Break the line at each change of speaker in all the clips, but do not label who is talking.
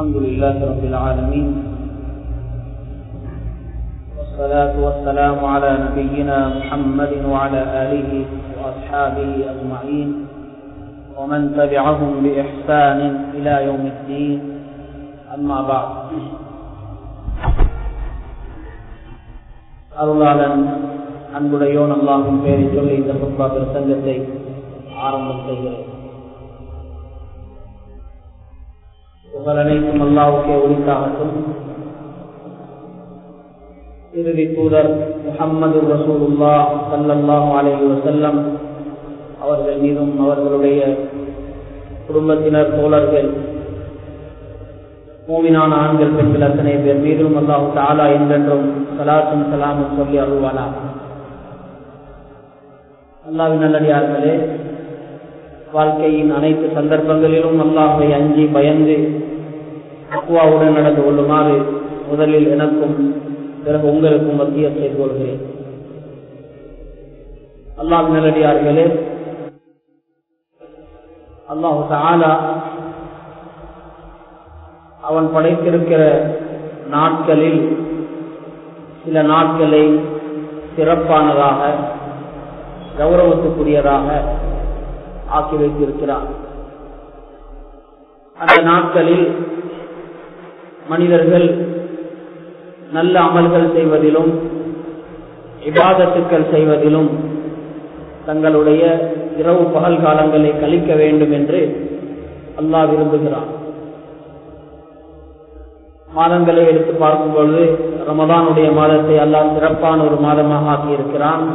الحمد لله رب العالمين والصلاة والسلام على نبينا محمد وعلى آله وأصحابه أجمعين ومن تبعهم بإحسان إلى يوم الدين أما بعد அருளாளன் அன்புடையோன் அல்லாஹும் பேரை சொல்லி இந்த புத்பா பிரசங்கத்தை ஆரம்பம் செய்கிறேன் உங்கள் அனைத்தும் அல்லாவுக்கே ஒளித்தாகட்டும் இறுதி தூதர் முகம்மது ரசூலுல்லா சல்லல்லாஹு அலைஹி வசல்லம் அவர்கள் மீதும் அவர்களுடைய குடும்பத்தினர் தோழர்கள் மூவினான ஆண்கள் பெண்கள் அத்தனை பேர் மீதும் அல்லாஹு தாலா என்றென்றும் சலாத்தும் சலாமும் சொல்லி அருள்வானா? அல்லாவின் நல்லடியார்களே வாழ்க்கையின் அனைத்து சந்தர்ப்பங்களிலும் அல்லாஹை அஞ்சி பயந்து தக்குவாவுடன் நடந்து கொள்ளுமாறு முதலில் எனக்கும் பிறகு உங்களுக்கும் மத்திய செய்து கொள்கிறேன். அல்லாஹ் நல்லடியார்களே அல்லாஹு தாலா அவன் படைத்திருக்கிற நாட்களில் சில நாட்களை சிறப்பானதாக கௌரவத்துக்குரியதாக ஆக்கி வைத்திருக்கிறார் அந்த நாட்களில் மனிதர்கள் நல்ல அமல்கள் செய்வதிலும் இபாதத்துக்கள் செய்வதிலும் தங்களுடைய இரவு பகல் காலங்களை கழிக்க வேண்டும் என்று அல்லாஹ் விரும்புகிறான். மாதங்களை எடுத்து பார்க்கும் பொழுது ரமதானுடைய மாதத்தை அல்லாஹ் சிறப்பான ஒரு மாதமாக ஆக்கியிருக்கிறான்.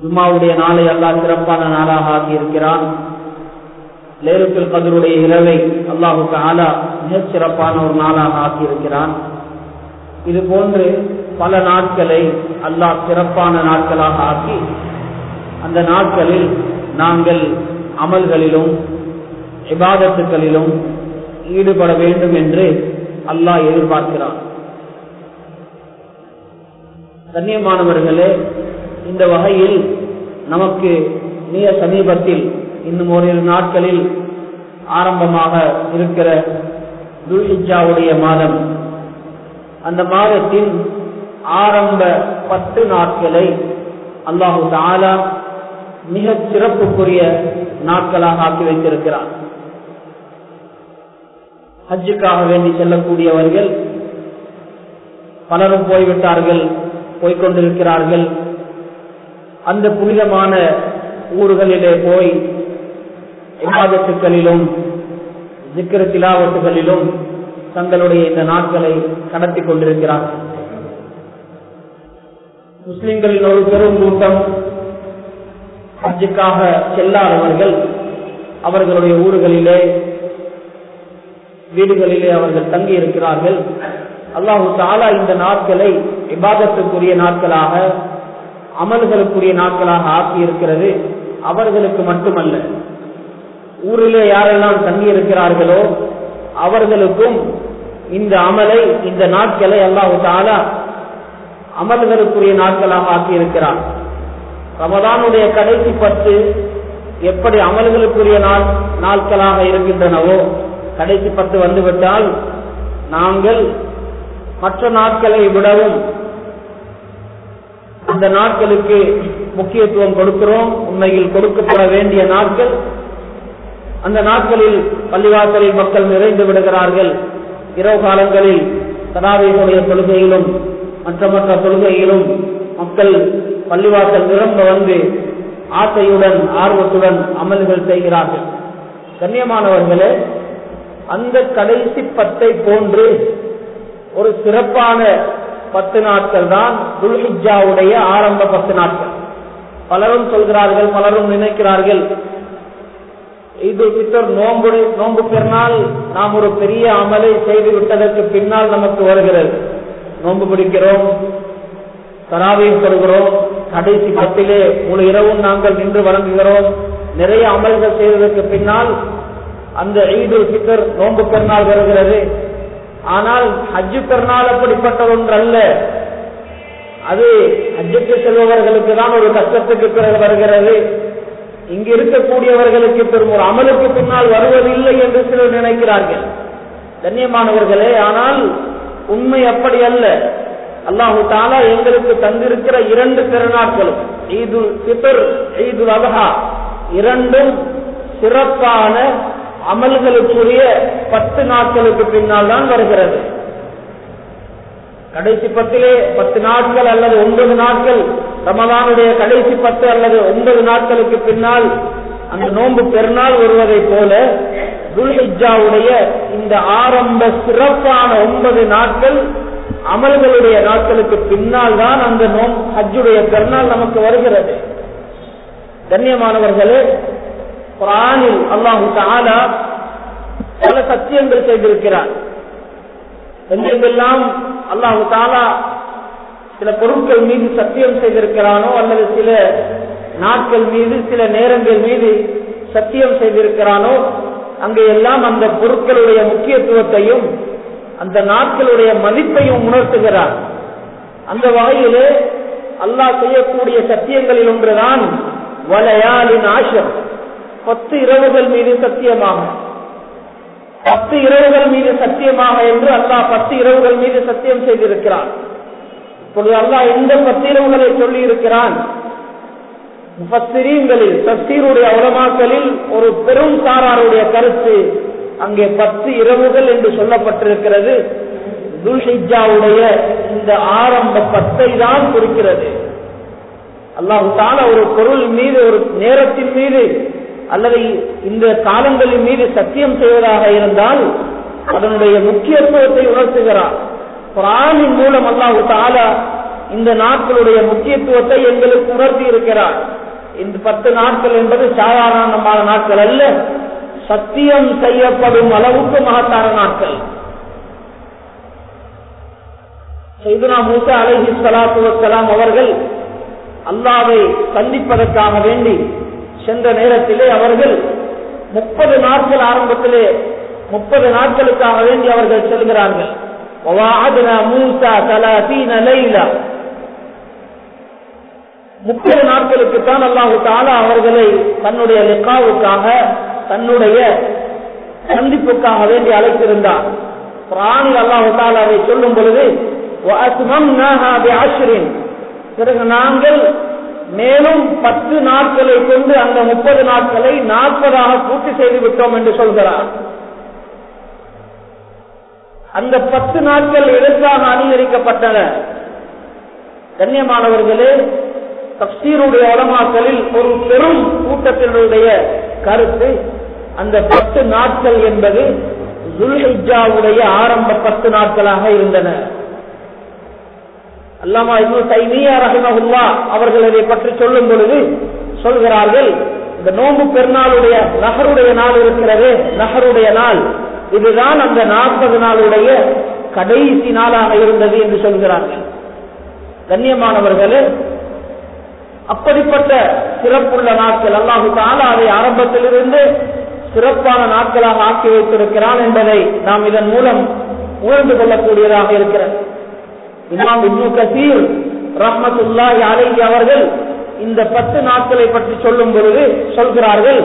ஜும்மாவுடைய நாளை அல்லாஹ் சிறப்பான நாளாக ஆக்கியிருக்கிறான். லேலத்தில் கதருடைய இரவை அல்லாஹுக்கு ஆலா மிகச் சிறப்பான ஒரு நாளாக ஆக்கியிருக்கிறான். இது போன்று பல நாட்களை அல்லாஹ் சிறப்பான நாட்களாக ஆக்கி அந்த நாட்களில் நாங்கள் அமல்களிலும் இபாதத்துக்களிலும் ஈடுபட வேண்டும் என்று அல்லாஹ் எதிர்பார்க்கிறான். கண்ணியமானவர்களே இந்த வகையில் நமக்கு மிக சமீபத்தில் இன்னும் ஓரிரு நாட்களில் ஆரம்பமாக இருக்கிற துல்ஹிஜாவுடைய மாதம். அந்த மாதத்தின் ஆரம்ப பத்து நாட்களை அல்லாஹு தாலா மிக சிறப்புக்குரிய நாட்களாக ஆக்கி வைத்திருக்கிறார் ஹஜ்ஜுக்காக வேண்டி செல்லக்கூடியவர்கள் பலரும் போய்விட்டார்கள் போய்கொண்டிருக்கிறார்கள் அந்த புனிதமான ஊர்களிலே போய் விவாதத்துக்களிலும் சிக்கிர திலாவத்துகளிலும் தங்களுடைய இந்த நாட்களை கடத்தி கொண்டிருக்கிறார்கள் முஸ்லிம்களின் ஒரு பெரும் கூட்டம் ஹஜ்ஜுக்காக செல்லாதவர்கள் அவர்களுடைய ஊர்களிலே வீடுகளிலே அவர்கள் தங்கி இருக்கிறார்கள் அல்லாஹு தாலா இந்த நாட்களை விவாதத்துக்குரிய நாட்களாக அமல்களுக்குரிய நாட்களாக ஆக்கி இருக்கிறது அவர்களுக்கு மட்டுமல்ல ஊரிலே யாரெல்லாம் தங்கி இருக்கிறார்களோ அவர்களுக்கும் இந்த அமலை இந்த நாட்களை அல்லாஹு தாலா அமல்களுக்குரிய நாட்களாக ஆக்கியிருக்கிறார் ரமதானுடைய கடைசி பத்து எப்படி அமல்களுக்குரிய நாள் நாட்களாக இருக்கின்றனவோ கடைசி பத்து வந்துவிட்டால் நாங்கள் மற்ற நாட்களை விடவும் அந்த நாட்களுக்கு முக்கியத்துவம் கொடுக்கிறோம். உண்மையில் கொடுக்கப்பட வேண்டிய நாட்கள் அந்த நாட்களில் பள்ளிவாசலில் மக்கள் நிறைந்து விடுகிறார்கள். இரவு காலங்களில் தடாவைகளுடைய தொழுகையிலும் மற்ற மற்ற தொழுகையிலும் மக்கள் பள்ளிவாசல் நிரம்ப வந்து ஆசையுடன் ஆர்வத்துடன் அமல்கள் செய்கிறார்கள். கண்ணியமானவர்களே அந்த கடைசி பத்தை போன்று ஒரு சிறப்பான பத்து நாட்கள் தான் துல்ஹிஜாவுடைய ஆரம்ப பத்து நாட்கள். பலரும் சொல்கிறார்கள் பலரும் நினைக்கிறார்கள் இது பித்தர் நோம்பு நோம்பு பெருநாள் நாம் ஒரு பெரிய அமலை செய்து விட்டதற்கு பின்னால் நமக்கு வருகிறது. நோன்பு பிடிக்கிறோம் தராவையும் சொல்கிறோம் கடைசி பத்திலே முழு இரவும் நாங்கள் நின்று வழங்குகிறோம். நிறைய அமல்கள் செய்ததற்கு பின்னால் அந்த ஈது பித்தர் நோன்பு பெருநாள் வருகிறது. ஆனால் ஹஜ்ஜு பெருநாள் அப்படிப்பட்ட ஒன்று அல்ல அது ஹஜ்ஜுக்கு செல்பவர்களுக்கு தான் ஒரு கஷ்டத்துக்கு பிறகு வருகிறது. இங்கு இருக்கக்கூடியவர்களுக்கு பெரும் ஒரு அமலுக்கு பின்னால் வருவதில்லை என்று சிலர் நினைக்கிறார்கள். கண்ணியமானவர்களே ஆனால் உண்மை அப்படி அல்ல. அல்லாஹு தாலா எங்களுக்கு தந்திருக்கிற இரண்டு பெருநாட்களும் ஈதுல் பித்தர் ஈதுல் அபஹா இரண்டும் சிறப்பான அமல்களுக்குரிய பத்து நாட்களுக்கு பின்னால் தான் வருகிறது. கடைசி பத்திலே பத்து நாட்கள் அல்லது ஒன்பது நாட்கள் ரமதானுடைய கடைசி பத்து அல்லது ஒன்பது நாட்களுக்கு பின்னால் அந்த நோன்பு பெருநாள் வருவதை போல துல்ஹிஜாவுடைய இந்த ஆரம்ப சிறப்பான ஒன்பது நாட்கள் அமல்களுடைய நாட்களுக்கு பின்னால் தான் அந்த நோம் ஹஜ்ஜுடைய பெருநாள் நமக்கு வருகிறது. கண்ணியமானவர்களே குரானில் அல்லாஹு தாலா பல சத்தியங்கள் செய்திருக்கிறார். எங்கெங்கெல்லாம் அல்லாஹு தாலா சில பொருட்கள் மீது சத்தியம் செய்திருக்கிறானோ அல்லது சில நாட்கள் மீது சில நேரங்கள் மீது சத்தியம் செய்திருக்கிறானோ அங்கே எல்லாம் அந்த பொருட்களுடைய முக்கியத்துவத்தையும் அந்த நாட்களுடைய மதிப்பையும் உணர்த்துகிறார். அந்த வகையிலே அல்லாஹ் செய்யக்கூடிய சத்தியங்களில் ஒன்றுதான் வலையாளின் ஆசம் பத்து இரவுகள் மீது சத்தியமாக. பத்து இரவுகள் மீது சத்தியமாக என்று அல்லாஹ் பத்து இரவுகள் மீது சத்தியம் செய்திருக்கிறான். இப்பொழுது அல்லாஹ் எந்த பத்து சொல்லி இருக்கிறான் முப்பத்திரீங்களில் தஸ்தீருடைய உலமாக்களில் ஒரு பெரும் சாராருடைய கருத்து அங்கே பத்து இரவுகள் என்று சொல்லப்பட்டிருக்கிறது. துல்ஹிஜாவுடைய இந்த ஆரம்ப பத்தை தான் குறிக்கிறது. அல்லாஹு தால ஒரு பொருள் மீது ஒரு நேரத்தின் மீது அல்லது இந்த காலங்களின் மீது சத்தியம் செய்வதாக இருந்தால் அதனுடைய முக்கியத்துவத்தை உணர்த்துகிறார். குரானின் மூலம் அல்லாஹு தாலா இந்த நாட்களுடைய முக்கியத்துவத்தை எங்களுக்கு உணர்த்தி இருக்கிறார். இந்த பத்து நாட்கள் என்பது சாதாரணமான நாட்கள் அல்ல சத்தியம் செய்யப்படும் அளவுக்கு மகத்தான நாட்கள். செய்துனா மூசா அலஹி சலாத்து வலாம் அவர்கள் அல்லாவை சந்திப்பதற்காக வேண்டி சென்ற நேரத்திலே அவர்கள் முப்பது நாட்கள் ஆரம்பத்திலே முப்பது நாட்களுக்காக வேண்டி அவர்கள் செல்கிறார்கள். முப்பது நாட்களுக்கு தான் அல்லாஹு தாலா அவர்களை தன்னுடைய லிக்காவுக்காக தன்னுடைய சந்திப்புக்காக வேண்டி அழைத்திருந்தார். பிராணி அல்லாஹு தாலாவை சொல்லும் பொழுது பிறகு நாங்கள் மேலும் பத்து நாட்களை கொண்டு அந்த முப்பது நாட்களை நாற்பதாக பூர்த்தி செய்து விட்டோம் என்று சொல்கிறார். அந்த பத்து நாட்கள் எதற்காக அங்கீகரிக்கப்பட்டன. கண்ணியமானவர்களே தப்சீருடைய உலமாக்களில் ஒரு பெரும் கூட்டத்தினருடைய கருத்து அந்த பத்து நாட்கள் என்பது துல்ஹிஜாவுடைய ஆரம்ப பத்து நாட்களாக இருந்தன. அல்லாமா இபு தைமியா ரஹிமஹுல்லா அவர்கள் இதை பற்றி சொல்லும் பொழுது சொல்கிறார்கள் இந்த நோம்பு பெருநாளுடைய நகருடைய நாள் இருக்கிறது நகருடைய நாள். இதுதான் அந்த நாற்பது நாளுடைய கடைசி நாளாக இருந்தது என்று சொல்கிறார்கள். கண்ணியமானவர்களே அப்படிப்பட்ட சிறப்புள்ள நாட்கள் அல்லாஹு தாலா அதை ஆரம்பத்திலிருந்து சிறப்பான நாட்களாக ஆக்கி வைத்திருக்கிறான் என்பதை நாம் இதன் மூலம் உணர்ந்து கொள்ளக்கூடியதாக இருக்கிறது. இமாம் இப்னு கசீர் ரஹ்மத்துல்லாஹி அலைஹி அவர்கள் இந்த பத்து நாட்களை பற்றி சொல்லும் பொழுது சொல்கிறார்கள்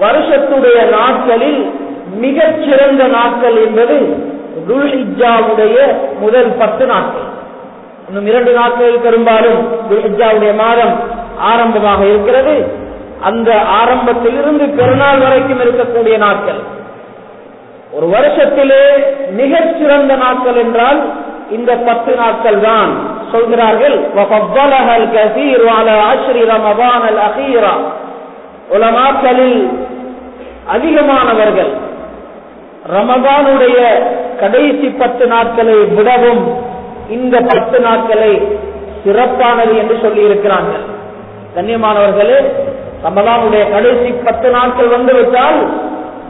வருஷத்துடைய நாட்களில் மிகச் சிறந்த நாட்கள் என்பது துல்ஹிஜாவுடைய முதல் பத்து நாட்கள். இன்னும் இரண்டு நாட்களில் பெரும்பாலும் துல்ஹிஜாவுடைய மாதம் ஆரம்பமாக இருக்கிறது. அந்த ஆரம்பத்திலிருந்து பெருநாள் வரைக்கும் இருக்கக்கூடிய நாட்கள். ஒரு வருஷத்திலே மிகச் சிறந்த நாட்கள் என்றால் இந்த பத்து நாட்கள் தான். சொல்கிறார்கள் உலமாக்களில் அதிகமானவர்கள் ரமதானுடைய கடைசி பத்து நாட்களை விடவும் இந்த பத்து நாட்களை சிறப்பானது என்று சொல்லி இருக்கிறார்கள் கண்ணியமானவர்களே ரமதானுடைய கடைசி பத்து நாட்கள் வந்துவிட்டால்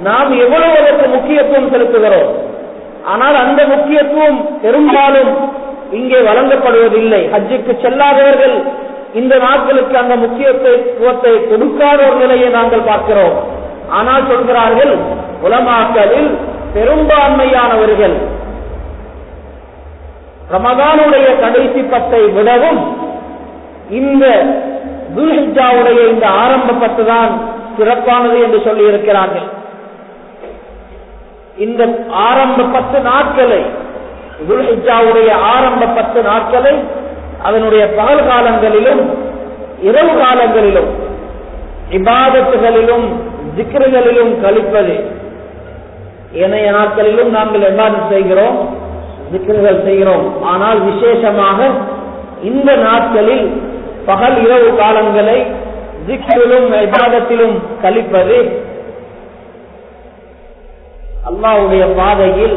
நாம் எவ்வளவு அதற்கு முக்கியத்துவம் செலுத்துகிறோம். ஆனால் அந்த முக்கியத்துவம் பெரும்பாலும் இங்கே வழங்கப்படுவதில்லை. ஹஜ்ஜுக்கு செல்லாதவர்கள் இந்த நாட்களுக்கு அந்த முக்கியத்துவத்தை கொடுக்காத ஒரு நிலையை நாங்கள் பார்க்கிறோம். ஆனால் சொல்கிறார்கள் உலமாக்களில் பெரும்பான்மையானவர்கள். ரமதானுடைய கடைசி பத்தை விடவும் இந்த துல்ஹிஜாவுடைய இந்த ஆரம்ப பத்து தான் சிறப்பானது என்று சொல்லி இருக்கிறார்கள் இந்த ஆரம்ப பத்து நாட்களை துல்ஹிஜாவுடைய ஆரம்ப பத்து நாட்களை அதனுடைய பகல் காலங்களிலும் இரவு காலங்களிலும் இபாதத்துகளிலும் திக்ருகளிலும் கழிப்பது. ஏனைய நாட்களிலும் நாங்கள் எவ்வாறு செய்கிறோம் திக்ருகள் செய்கிறோம். ஆனால் விசேஷமாக இந்த நாட்களில் பகல் இரவு காலங்களை திக்ரிலும் இபாதத்திலும் கழிப்பது அல்லாவுடைய பாதையில்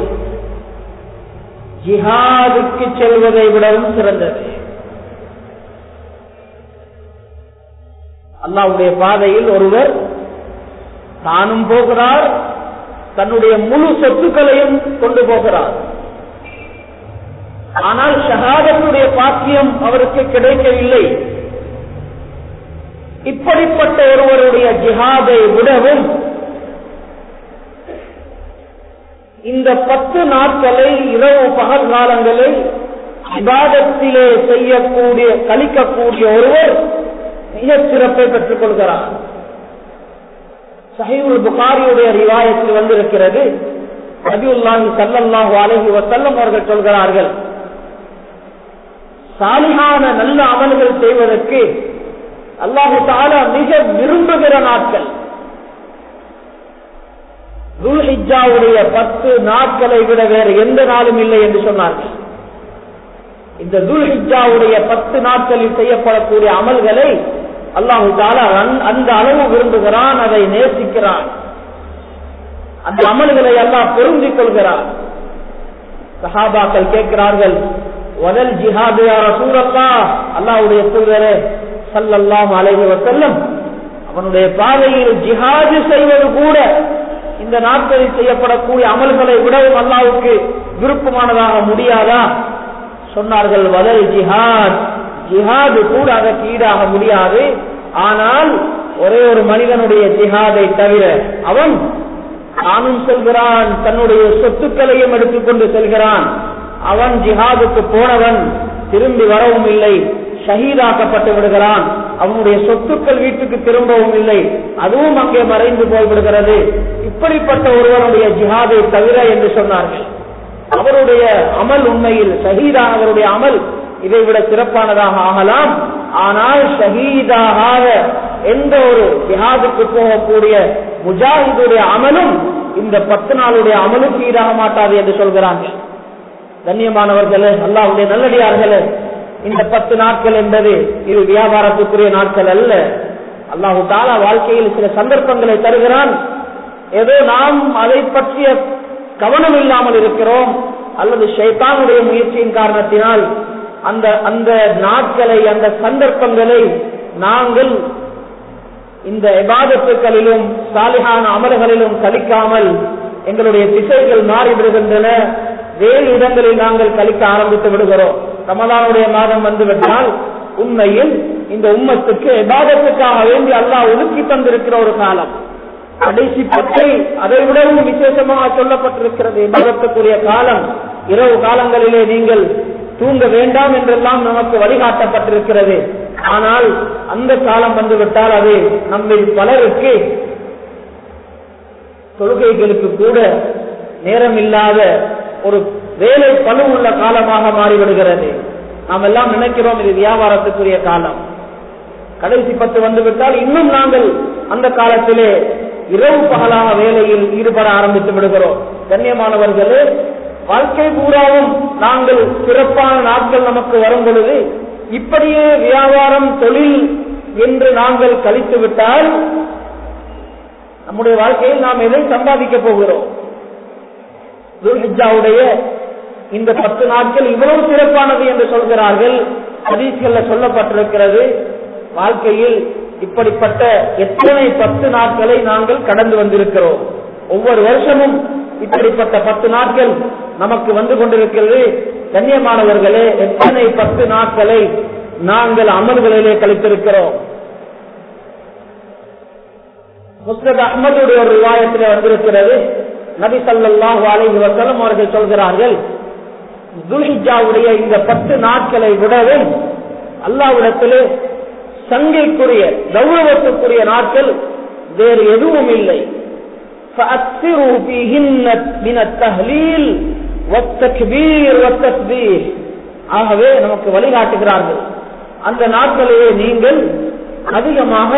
ஜிஹாதுக்கு செல்வதை விடவும் சிறந்தது. அல்லாவுடைய பாதையில் ஒருவர் தானும் போகிறார் தன்னுடைய முழு சொத்துக்களையும் கொண்டு போகிறார். ஆனால் ஷஹாதத்துடைய பாக்கியம் அவருக்கு கிடைக்கவில்லை. இப்படிப்பட்ட ஒருவருடைய ஜிஹாதை விடவும் இந்த பத்து நாட்களை இரவு பகல் காலங்களை விவாதத்திலே செய்யக்கூடிய கழிக்கக்கூடிய ஒருவர் மிகச் சிறப்பை பெற்றுக் கொள்கிறார் சஹீவுல் புகாரியுடைய ரிவாயத்தில் வந்திருக்கிறது. நபியுல்லாஹி சல்லல்லாஹு அலஹி வசல்லம் அவர்கள் சொல்கிறார்கள் சாலிகான நல்ல அமல்கள் செய்வதற்கு அல்லாஹு தாலா மிக விரும்புகிற நாட்கள். துல்ஹிஜாவுடைய பத்து நாட்களை விட வேறு எந்த நாளும் இல்லை என்று சொன்னார்கள். இந்த துல்ஹிஜாவுடைய பத்து நாட்களில் செய்யப்படக்கூடிய அமல்களை அல்லாஹு அந்த அளவு விரும்புகிறான் அதை நேசிக்கிறான். அந்த அமல்களை எல்லாம் பொருந்திக் கொள்கிறான். சஹாபாக்கள் கேட்கிறார்கள் வதல் ஜிஹாது சூரப்பா அல்லாவுடைய தூதரே சல்லல்லாம் அலைஹி செல்லும் அவனுடைய பாதையில் ஜிஹாது செய்வது கூட இந்த நாட்களில் செய்யப்படக்கூடிய அமல்களை விடவும் அல்லாவுக்கு விருப்பமானதாக முடியாதா? சொன்னார்கள் வதல் ஜிஹாத். ஜிஹாது கூட அதற்கு ஈடாக முடியாது. ஆனால் ஒரே ஒரு மனிதனுடைய ஜிஹாதை தவிர அவன் தானும் செல்கிறான் தன்னுடைய சொத்துக்களையும் எடுத்துக்கொண்டு செல்கிறான். அவன் ஜிஹாதுக்கு போனவன் திரும்பி வரவும் இல்லை ஷஹீதாக்கப்பட்டு விடுகிறான். அவனுடைய சொத்துக்கள் வீட்டுக்கு திரும்பவும் இல்லை அதுவும் அங்கே மறைந்து போய்விடுகிறது. இப்படிப்பட்ட ஒருவனுடைய ஜிஹாதை தவிர என்று சொன்னார்கள். அவருடைய அமல் உண்மையில் ஷஹீதானவருடைய அமல் இதை விட சிறப்பானதாக ஆகலாம். ஆனால் ஷஹீதாக எந்த ஒரு ஜிஹாதுக்கு போகக்கூடிய முஜாஹிதுடைய அமலும் இந்த பத்து நாளுடைய அமலும் சீராக மாட்டாது என்று சொல்கிறாங்க. கண்ணியமானவர்களே அல்லாவுடைய நல்லடியார்களே இந்த பத்து நாட்கள் என்பது இது வியாபாரத்துக்குரிய நாட்கள் அல்ல. அல்லாஹு தாலா வாழ்க்கையில் சில சந்தர்ப்பங்களை தருகிறான். ஏதோ நாம் அதை பற்றிய கவனம் இல்லாமல் இருக்கிறோம். அல்லது ஷைத்தானுடைய முயற்சியின் காரணத்தினால் அந்த அந்த நாட்களை அந்த சந்தர்ப்பங்களை நாங்கள் இந்த எபாதத்துக்களிலும் சாலிகான அமல்களிலும் கழிக்காமல் எங்களுடைய திசைகள் மாறிவிடுகின்றன. வேறு இடங்களில் நாங்கள் கழிக்க ஆரம்பித்து விடுகிறோம். ரமதானுடைய மாதம் வந்துவிட்டால் உண்மையில் இந்த உம்மத்துக்கு எபாதத்துக்காக வேண்டி அல்லாஹ் ஒதுக்கி தந்திருக்கிற ஒரு காலம். கடைசி பற்றி அதை விடவும் விசேஷமாக சொல்லப்பட்டிருக்கிறது. விவாதத்துக்குரிய காலம் இரவு காலங்களிலே நீங்கள் தூங்க வேண்டாம் என்றெல்லாம் நமக்கு வழிகாட்டப்பட்டிருக்கிறது. ஆனால் அந்த காலம் வந்துவிட்டால் அது நம்மில் பலருக்கு தொழுகைகளுக்கு கூட நேரம் இல்லாத ஒரு வேலை பழு உள்ள காலமாக மாறிவிடுகிறது. நாம் எல்லாம் நினைக்கிறோம் இது வியாபாரத்துக்குரிய காலம். கடைசி பத்து வந்துவிட்டால் இன்னும் நாங்கள் அந்த காலத்திலே இரவு பகலாக வேலையில் ஈடுபட ஆரம்பித்து விடுகிறோம். கண்ணியமானவர்களே வாழ்க்கை பூராவும் நாங்கள் சிறப்பான நாட்கள் நமக்கு வரும் பொழுது இப்படியே வியாபாரம் தொழில் என்று நாங்கள் கழித்து விட்டால் நம்முடைய வாழ்க்கையில் நாம் எதை சம்பாதிக்க போகிறோம்? துல்ஹிஜாவுடைய இந்த பத்து நாட்கள் இவ்வளவு சிறப்பானது என்று சொல்கிறார்கள். ஹதீஸ்கள்ல சொல்லப்பட்டிருக்கிறது வாழ்க்கையில் இப்படிப்பட்ட எத்தனை பத்து நாட்களை நாங்கள் கடந்து வந்திருக்கிறோம்? ஒவ்வொரு வருஷமும் இப்படிப்பட்ட பத்து நாட்கள் நமக்கு வந்து கொண்டிருக்கிறது. கண்ணியமானவர்களே எத்தனை பத்து நாட்களை நாங்கள் அமல்களிலே கழித்திருக்கிறோம்? முஸ்லத் அஹமதுடைய ஒரு விவாயத்தில் வந்திருக்கிறது. நபி சல்லாஹூ அலைஹி வசலம் அவர்கள் சொல்கிறார்கள் துல்ஹிஜாவுடைய இந்த பத்து நாட்களை விடவும் அல்லாவிடத்திலே சங்கைக்குரிய கௌரவத்துக்குரிய நாட்கள் வேறு எதுவும் இல்லை. فأكثروا فيهن من التهليل والتكبير والتسبيح ஆகவே நமக்கு வழிகாட்டுகிறார்கள் அந்த நாட்களிலே நீங்கள் அதிகமாக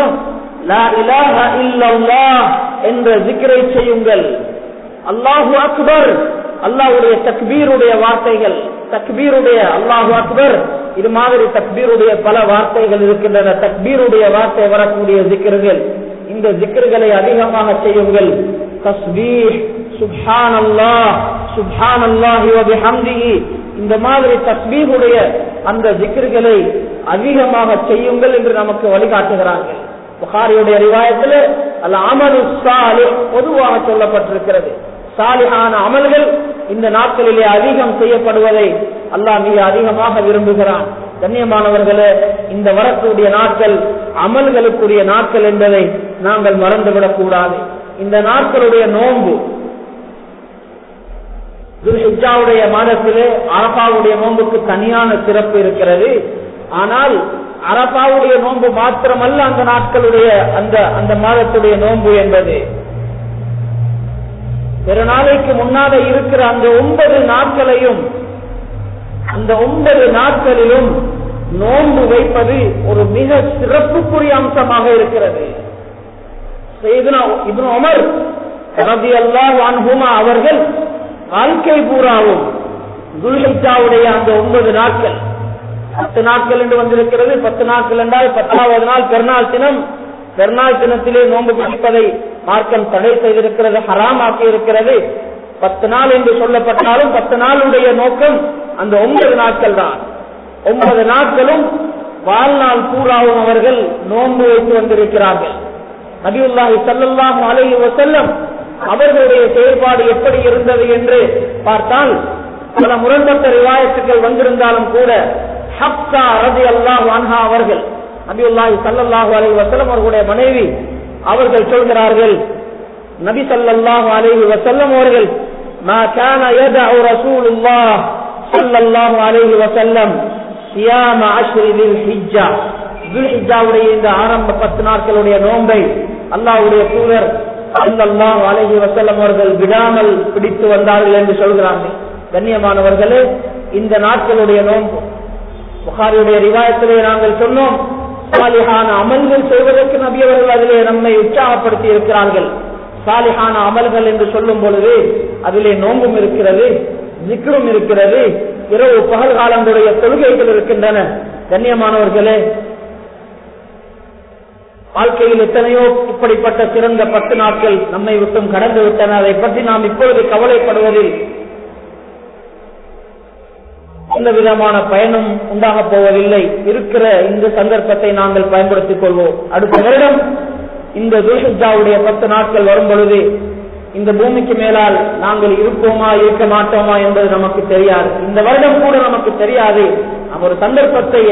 லா இலாஹ இல்லல்லாஹ் என்ற ஜிக்ரை செய்யுங்கள் அல்லாஹு அக்பர் அல்லாஹ்வுடைய தக்பீருடைய வார்த்தைகள் தக்பீருடைய அல்லாஹு அக்பர் இது மாதிரி தக்பீருடைய பல வார்த்தைகள் இருக்கின்றன தக்பீருடைய வார்த்தை வரக்கூடிய ஜிக்ர்கள் இந்த ஜிக்ர்களை அதிகமாக செய்யுங்கள் தஸ்பீஹ். சுப்ஹான் அல்லாஹ் சுப்ஹான் அல்லாஹி வபிஹம்திஹி இந்த மாதிரி தஸ்பீஹுடைய அந்த ஜிக்ர்களை அதிகமாக செய்யுங்கள் என்று நமக்கு வழிகாட்டுகிறார்கள் புகாரியுடைய ரிவாயத்தில் அல்ல அமலு சாலி பொதுவாக சொல்லப்பட்டிருக்கிறது. சாலிகான அமல்கள் இந்த நாட்களிலே அதிகம் செய்யப்படுவதை அல்லாஹ் மிக அதிகமாக விரும்புகிறான். கண்ணியமானவர்களே இந்த வரக்கூடிய நாட்கள் அமல்களுக்குரிய நாட்கள் என்பதை நாங்கள் மறந்துவிடக் கூடாது இந்த நாட்களுடைய நோன்பு. துல்ஹிஜாவுடைய மாதத்திலே அரபாவுடைய நோன்புக்கு தனியான சிறப்பு இருக்கிறது. ஆனால் அரபாவுடைய நோன்பு மாத்திரமல்ல அந்த நாட்களுடைய அந்த அந்த மாதத்துடைய நோன்பு என்பது. பெருநாளைக்கு முன்னால இருக்கிற அந்த ஒன்பது நாட்களையும் அந்த ஒன்பது நாட்களிலும் நோன்பு வைப்பது ஒரு மிக சிறப்புக்குரிய அம்சமாக இருக்கிறது. உமர். ரபி அல்லாஹ் அன்ஹுமா அவர்கள் வாழ்க்கை பூராவும் துல்ஹிஜாவுடைய அந்த ஒன்பது நாட்கள். பத்து நாட்கள் என்று வந்திருக்கிறது. பத்து நாட்கள் என்றால் பத்தாவது நாள் பெருநாள் தினம். பெருநாள் தினத்திலே நோன்பு பிடிப்பதை மார்க்கம் தடை செய்திருக்கிறது ஹராமாக்கி இருக்கிறது பத்து நாள் என்று சொல்லப்பட்டாலும் பத்து நாளுடைய நோக்கம் அந்த ஒன்பது நாட்கள் தான். ஒன்பது நாட்களும் வாழ்நாள் பூராவும் அவர்கள் நோன்பு வைத்து வந்திருக்கிறார்கள். நபியுல்லாஹி சல்லாஹு அலைஹி வசல்லம் அவர்களுடைய செயல்பாடு எப்படி இருந்தது என்று பார்த்தால் பல முரண்பட்ட ரிவாயத்துக்கள் வந்திருந்தாலும் கூட ஹப்தா ரதி அல்லாஹ் அன்ஹா அவர்கள் நபியுல்லாஹி சல்லாஹு அலி வசல்லம் அவர்களுடைய மனைவி அவர்கள் சொல்கிறார்கள் நபி சல்லாஹு அலஹி வசல்லம் அவர்கள் இந்த ஆரம்ப பத்து நாட்களுடைய நோன்பை அல்லாவுடைய தூதர் ஸல்லல்லாஹு அலைஹி வஸல்லம் அவர்கள் விடாமல் பிடித்து வந்தார்கள் என்று சொல்கிறார்கள். கண்ணியமானவர்களே இந்த நாட்களுடைய நோன்பு. புகாரியுடைய ரிவாயத்திலே நாங்கள் சொன்னோம் சாலிஹான அமல்கள் செய்வதற்கு நபியவர்கள் அதிலே நம்மை உற்சாகப்படுத்தி இருக்கிறார்கள். சாலிஹான அமல்கள் என்று சொல்லும் பொழுது அதிலே நோன்பும் இருக்கிறது ஜிக்ரும் இருக்கிறது இரவு பகல் காலங்களுடைய தொழுகைகள் இருக்கின்றன. கண்ணியமானவர்களே வாழ்க்கையில் எத்தனையோ இப்படிப்பட்ட சிறந்த பத்து நாட்கள் நம்மை விட்டும் கடந்து விட்டன. அதை பற்றி நாம் இப்பொழுது கவலைப்படுவதில் எந்த விதமான பயனும் உண்டாக போவதில்லை. இருக்கிற இந்த சந்தர்ப்பத்தை நாங்கள் பயன்படுத்திக் கொள்வோம். அடுத்த வருடம் இந்த துல்ஹிஜாவுடைய பத்து நாட்கள் வரும் பொழுது இந்த பூமிக்கு மேலால் நாங்கள் இருப்போமா இருக்க மாட்டோமா என்பது நமக்கு தெரியாது. இந்த வருடம் கூட நமக்கு தெரியாது. நாம் ஒரு சந்தர்ப்பத்தை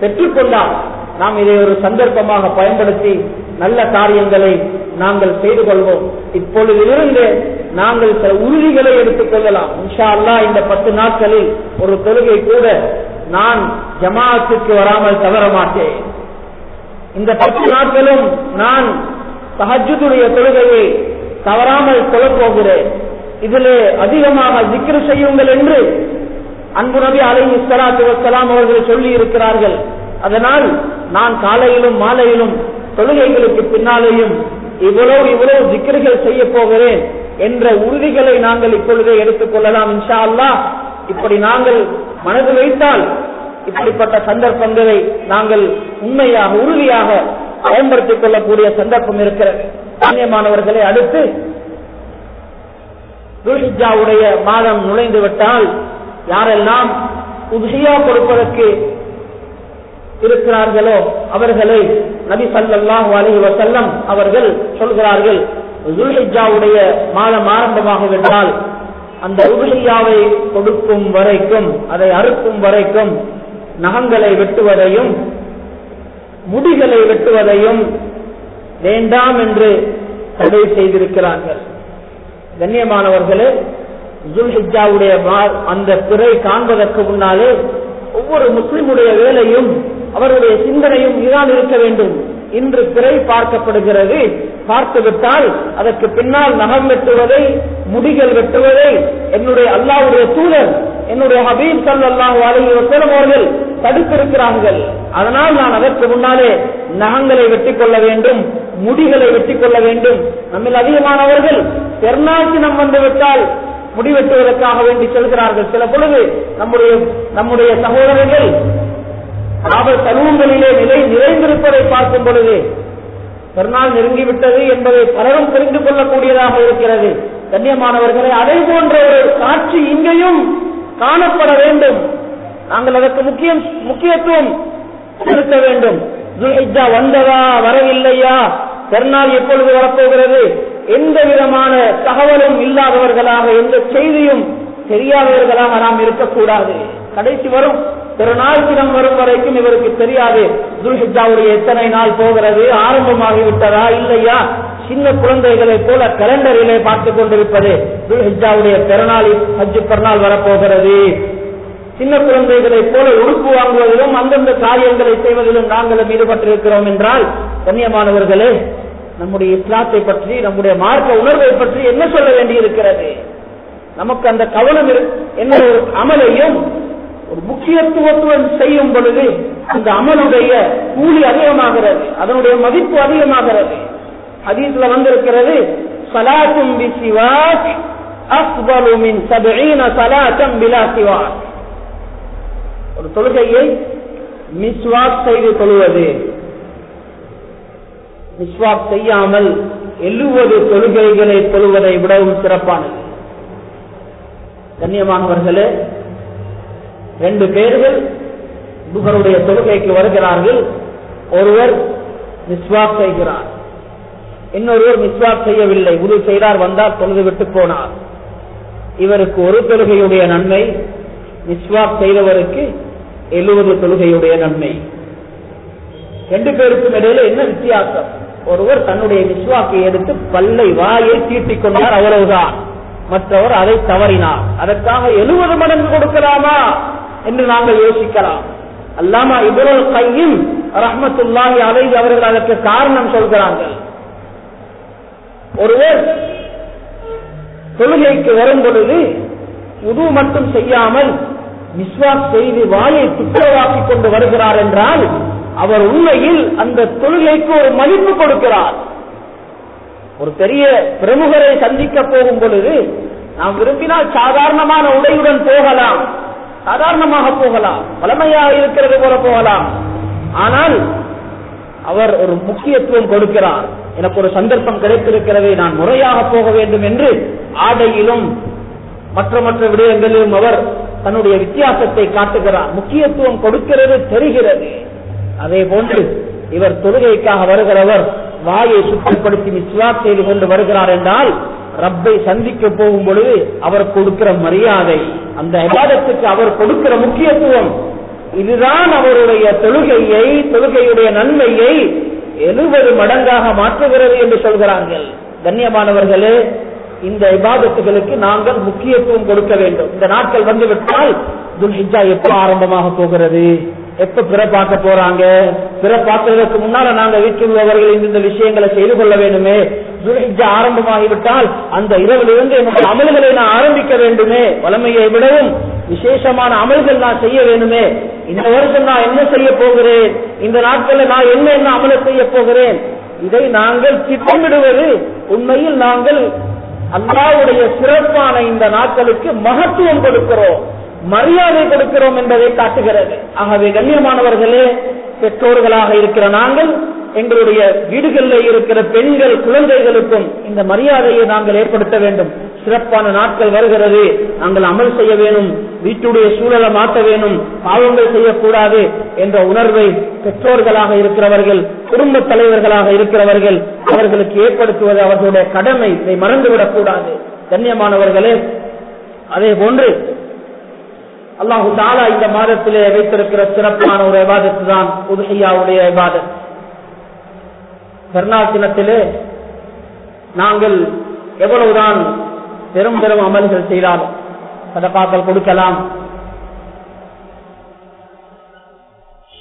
பெற்றுக்கொண்டால் நாம் இதை ஒரு சந்தர்ப்பமாக பயன்படுத்தி நல்ல காரியங்களை நாங்கள் செய்து கொள்வோம். இப்பொழுதிலிருந்து நாங்கள் சில உறுதிகளை எடுத்துக் கொள்ளலாம். இன்ஷா அல்லா இந்த பத்து நாட்களில் ஒரு தொழுகை கூட நான் ஜமாத்துக்கு வராமல் தவற மாட்டேன். இந்த பத்து நாட்களும் நான் சஹஜுடைய தொழுகையை தவறாமல் தொழப்போகிறேன் இதிலே அதிகமாக ஜிக்ரு செய்யுங்கள் என்று அன்பு நபி அலை இஸ்லாத்து வசலாம் அவர்கள் சொல்லி இருக்கிறார்கள். அதனால் நான் காலையிலும் மாலையிலும் தொழுகைகளுக்கு பின்னாலேயும் இவ்வளவு இவ்வளவு ஜிக்ருகள் செய்ய போகிறேன் என்ற உறுதிகளை நாங்கள் இப்பொழுதே எடுத்துக் கொள்ளலாம் இன்ஷா அல்லா. இப்படி நாங்கள் மனதில் வைத்தால் இப்படிப்பட்ட சந்தர்ப்பங்களை நாங்கள் உண்மையாக உறுதியாக பயன்படுத்திக் கொள்ளக்கூடிய சந்தர்ப்பம் இருக்கிறது. கண்ணியமானவர்களை அடுத்து துல்ஹிஜாவுடைய மாதம் நுழைந்து விட்டால் யாரெல்லாம் உதுஹியா கொடுப்பதற்கு இருக்கிறார்களோ அவர்களை நபி சல்லாஹூ அலி வசல்லம் அவர்கள் சொல்கிறார்கள் ஜுல்ஹிஜாவுடைய மாதம் ஆரம்பமாகிவிட்டால் அந்த உதுஹியாவை கொடுக்கும் வரைக்கும் அதை அறுக்கும் வரைக்கும் நகங்களை வெட்டுவதையும் முடிகளை வெட்டுவதையும் வேண்டாம் என்று தடை செய்திருக்கிறார்கள். கண்ணியமானவர்களே ஜுல்ஹிஜாவுடைய அந்த பிறை காண்பதற்கு முன்னாலே ஒவ்வொரு முஸ்லிமுடைய வேலையும் அவருடைய சிந்தனையும் இதுதான் இருக்க வேண்டும். இன்று பிறை பார்க்கப்படுகிறது. பார்த்துவிட்டால் அதற்கு பின்னால் நகம் வெட்டுவதை முடிகள் வெட்டுவதை என்னுடைய அல்லாவுடைய தூதர் என்னுடைய ஹபீப் சல்லாஹு அலஹி அவர்கள் தடுத்திருக்கிறார்கள். அதனால் நான் அதற்கு முன்னாலே நகங்களை வெட்டிக் கொள்ள வேண்டும் முடிகளை வெட்டிக் கொள்ள வேண்டும். நம்மில் அதிகமானவர்கள் பெருநாள் வந்துவிட்டால் முடிவெட்டுவதற்காக வேண்டி செல்கிறார்கள். சில பொழுது நம்முடைய நம்முடைய சகோதரர்கள் அவர் சலூன்களிலே நிலை நிறைந்திருப்பதை பார்க்கும் பொழுது பெருநாள் நெருங்கிவிட்டது என்பதை பலரும் தெரிந்து கொள்ளக்கூடியதாக இருக்கிறது. கண்ணியமானவர்களை அதை போன்ற ஒரு காட்சி இங்கேயும் காணப்பட வேண்டும். நாங்கள் அதற்கு முக்கியம் முக்கியத்துவம் செலுத்த வேண்டும். துல்ஹிஜா வந்ததா வரவில்லையா பெருநாள் எப்பொழுது வரப்போகிறது எந்த விதமான தகவலும் இல்லாதவர்களாக எந்த செய்தியும் தெரியாதவர்களாக நாம் இருக்கக்கூடாது. கடைசி வரும் திருநாள் தினம் வரும் வரைக்கும் இவருக்கு தெரியாது. துல்ஹிஜாவுடைய எத்தனை நாள் போகிறது? ஆரம்பமாகிவிட்டதா? இல்லையா? சின்ன குழந்தைகளை போல கலண்டரிலே பார்த்துக் கொண்டிருப்பது துல்ஹிஜாவுடைய பெருநாள் ஹஜ்ஜு பிறநாள் வரப்போகிறது. சின்ன குழந்தைகளை போல உடுப்பு வாங்குவதிலும் அந்தந்த காரியங்களை செய்வதிலும் நாங்களும் ஈடுபட்டிருக்கிறோம் என்றால் கண்ணியமானவர்களே நம்முடைய இஸ்லாத்தை பற்றி நம்முடைய மார்க்க உணர்வை பற்றி என்ன சொல்ல வேண்டியிருக்கிறது? நமக்கு அந்த கவனம் என்ன ஒரு அமலையும் ஒரு முக்கியத்துவத்துடன் செய்யும் பொழுது அந்த அமலுடைய கூலி அதிகமாகிறது அதனுடைய மதிப்பு அதிகமாகிறது. ஹதீஸ்ல வந்திருக்கிறது சலாத்தும் சிவாக் அஃபலு சபீன சலாத்தம் பிலா சிவாக். ஒரு தொழுகையை மிஸ்வாக் செய்து தொழுவது. மிஸ்வாக் செய்யாமல் எழுவது தொழுகைகளை தொழுவதை விடவும் சிறப்பானது. கண்ணியமானவர்களே ரெண்டு பேர்கள் துகருடைய தொழுகைக்கு வருகிறார்கள். ஒருவர் மிஸ்வாக் செய்கிறார். இன்னொருவர் மிஸ்வாக் செய்யவில்லை. உரு செய்தார் வந்தார் தொழுது விட்டு போனார். இவருக்கு ஒரு தொழுகையுடைய நன்மை மிஸ்வாக் செய்தவருக்கு எழுபது தொழுகையுடைய நன்மை. ரெண்டு பேருக்கும் இடையில என்ன வித்தியாசம்? ஒருவர் தன்னுடைய மிஸ்வாக்கை எடுத்து பல்லை வாயை தீட்டிக் கொண்டார் அவ்வளவுதான். மற்றவர் அதை தவறினார். அதற்காக எழுபது மடங்கு கொடுக்கலாமா? என்று நாங்கள் யோசிக்கலாம். அல்லாமா இபுல் கையும் ரஹமத்துல்லாஹி அலை அவர்கள் அதற்கு காரணம் சொல்கிறார்கள் ஒருவர் தொழுகைக்கு வரும் பொழுது உது மட்டும் செய்யாமல் விஸ்வாஸ் செய்து வாயை துப்புரவாக்கி கொண்டு வருகிறார் என்றால் அவர் உண்மையில் அந்த தொழுகைக்கு ஒரு மதிப்பு கொடுக்கிறார். ஒரு பெரிய பிரமுகரை சந்திக்க போகும் பொழுது நாம் விரும்பினால் சாதாரணமான உடையுடன் போகலாம். சாதாரணமாக போகலாம். வளமையாக இருக்கிறது போல போகலாம். ஆனால் அவர் ஒரு முக்கியத்துவம் கொடுக்கிறார். எனக்கு ஒரு சந்தர்ப்பம் கிடைத்திருக்கிறது நான் முறையாக போக வேண்டும் என்று ஆடையிலும் மற்ற மற்ற விடயங்களிலும் அவர் தன்னுடைய வித்தியாசத்தை காட்டுகிறார். முக்கியத்துவம் கொடுக்கிறது தெரிகிறது. அதே போன்று இவர் தொழுகைக்காக வருகிறவர் வாயை சுத்தப்படுத்தி விஸ்வாஸ் செய்து கொண்டு வருகிறார் என்றால் ரப்பை சந்திக்க போகும் பொழுது அவர் கொடுக்கிற மரியாதை அந்த விவாதத்துக்கு அவர் கொடுக்கிற முக்கியத்துவம் இதுதான் அவருடைய தொழுகையை தொழுகையுடைய நன்மையை எழுபது மடங்காக மாற்றுகிறது என்று சொல்கிறார்கள். கண்ணியமானவர்களே இந்த இபாதத்துகளுக்கு நாங்கள் முக்கியத்துவம் கொடுக்க வேண்டும். இந்த நாட்கள் வந்துவிட்டால் துல்ஹிஜா எப்போ ஆரம்பமாக போகிறது? எப்ப பிற பார்க்க போறாங்க? பிற பார்க்கறதுக்கு முன்னால நாங்க வீட்டில் உள்ளவர்கள் இந்த விஷயங்களை செய்து கொள்ள வேண்டுமே. ஆரம்பமாகிவிட்டால் அந்த இரவிலிருந்து என்னுடைய அமல்களை நான் ஆரம்பிக்க வேண்டுமே. வளமையை விடவும் விசேஷமான அமல்கள் நான் செய்ய வேண்டுமே. இந்த வருஷம் நான் என்ன செய்ய போகிறேன்? இந்த நாட்கள்ல நான் என்ன என்ன அமல செய்ய போகிறேன்? இதை நாங்கள் திட்டமிடுவது உண்மையில் நாங்கள் அல்லாவுடைய சிறப்பான இந்த நாட்களுக்கு மகத்துவம் கொடுக்கிறோம். மரியாதை கொடுக்கிறோம் என்பதை காட்டுகிறது. ஆகவே கண்ணியமானவர்களே பெற்றோர்களாக இருக்கிற நாங்கள் எங்களுடைய வீடுகளில் இருக்கிற பெண்கள் குழந்தைகளுக்கும் இந்த மரியாதையை நாங்கள் ஏற்படுத்த வேண்டும். சிறப்பான நாட்கள் வருகிறது. நாங்கள் அமல் செய்ய வேணும் வீட்டுடைய சூழலை மாற்ற வேணும் பாவங்கள் செய்யக்கூடாது என்ற உணர்வை பெற்றோர்களாக இருக்கிறவர்கள் குடும்ப தலைவர்களாக இருக்கிறவர்கள் அவர்களுக்கு ஏற்படுத்துவது அவர்களுடைய கடமை. இதை மறந்துவிடக் கூடாது. கண்ணியமானவர்களே அதே போன்று அல்லாஹு தாலா இந்த மாதத்திலே வைத்திருக்கிற சிறப்பான ஒரு விவாதத்து தான் உதுகையாவுடைய விவாதம் பெருநாள் நாங்கள் எவ்வளவுதான் பெரும் பெரும் அமல்கள் செய்தாலும் சதப்பாக்கள் கொடுக்கலாம்.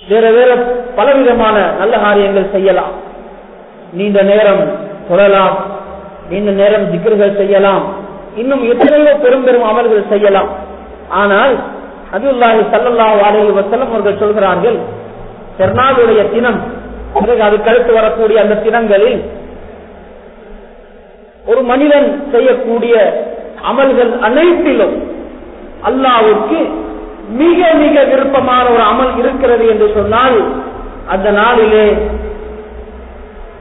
வேற வேற பலவிதமான நல்ல காரியங்கள் செய்யலாம். நீண்ட நேரம் தொழலாம். நீண்ட நேரம் திக்ருகள் செய்யலாம். இன்னும் எத்தனையோ பெரும் பெரும் அமல்கள் செய்யலாம். ஆனால் அதுல்லாஹி சல்லல்லாஹு அலஹி வசலம் அவர்கள் சொல்கிறார்கள் பெருநாளுடைய தினம் பிறகு அதுக்கடுத்து வரக்கூடிய அந்த தினங்களில் ஒரு மனிதன் செய்யக்கூடிய அமல்கள் அனைத்திலும் அல்லாவுக்கு மிக மிக விருப்பமான ஒரு அமல் இருக்கிறது என்று சொன்னால் அந்த நாளிலே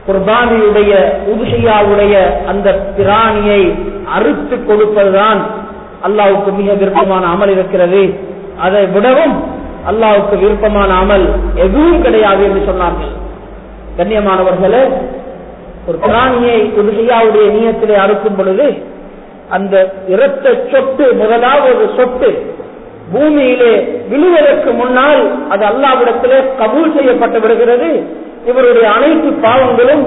குர்பானியுடைய உதுஷையாவுடைய அந்த பிராணியை அறுத்து கொடுப்பதுதான் அல்லாவுக்கு மிக விருப்பமான அமல் இருக்கிறது. அதை விடவும் அல்லாவுக்கு விருப்பமான அமல் எதுவும் கிடையாது என்று சொன்னார்கள். கண்ணியமானவர்களே ஒரு பிராணியை உதுஷையாவுடைய நீயத்திலே அறுக்கும் பொழுது அந்த இரத்த சொட்டு முதலாவது சொட்டு பூமியிலே விழுவதற்கு முன்னால் அது அல்லாவிடத்திலே கபூல் செய்யப்பட்டு விடுகிறது. இவருடைய அனைத்து பாவங்களும்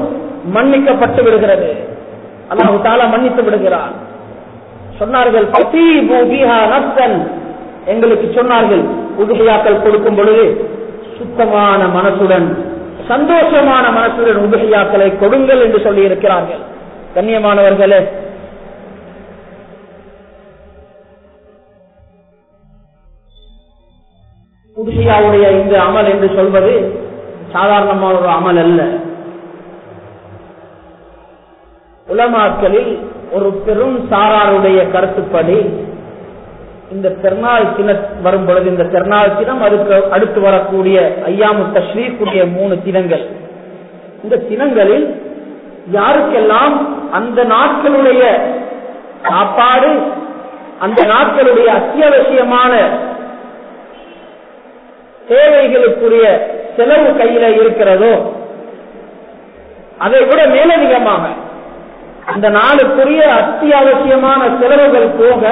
மன்னிக்கப்பட்டு விடுகிறது. அல்லாஹு தாலா மன்னித்து விடுகிறார் சொன்னார்கள் எங்களுக்கு சொன்னார்கள் உதுகையாக்கள் கொடுக்கும் பொழுது சுத்தமான மனசுடன் சந்தோஷமான மனசுடன் உதுகையாக்களை கொடுங்கள் என்று சொல்லி இருக்கிறார்கள் கண்ணியமானவர்களே உதுகையாவுடைய இந்த அமல் என்று சொல்வது சாதாரணமான ஒரு அமல் அல்ல. உலமாக்களில் ஒரு பெரும் சாராருடைய கருத்துப்படி இந்த திருநாள் தின வரும் பொழுது இந்த திருநாள் தினம் அதுக்கு அடுத்து வரக்கூடிய ஐயாமு தஸ்ரீக்குரிய மூணு தினங்கள். இந்த தினங்களில் யாருக்கெல்லாம் அந்த நாட்களுடைய சாப்பாடு அந்த நாட்களுடைய அத்தியாவசியமான தேவைகளுக்குரிய செலவு கையில இருக்கிறதோ அதை விட மேலதிகமாக அந்த நாளுக்குரிய அத்தியாவசியமான செலவுகள் போக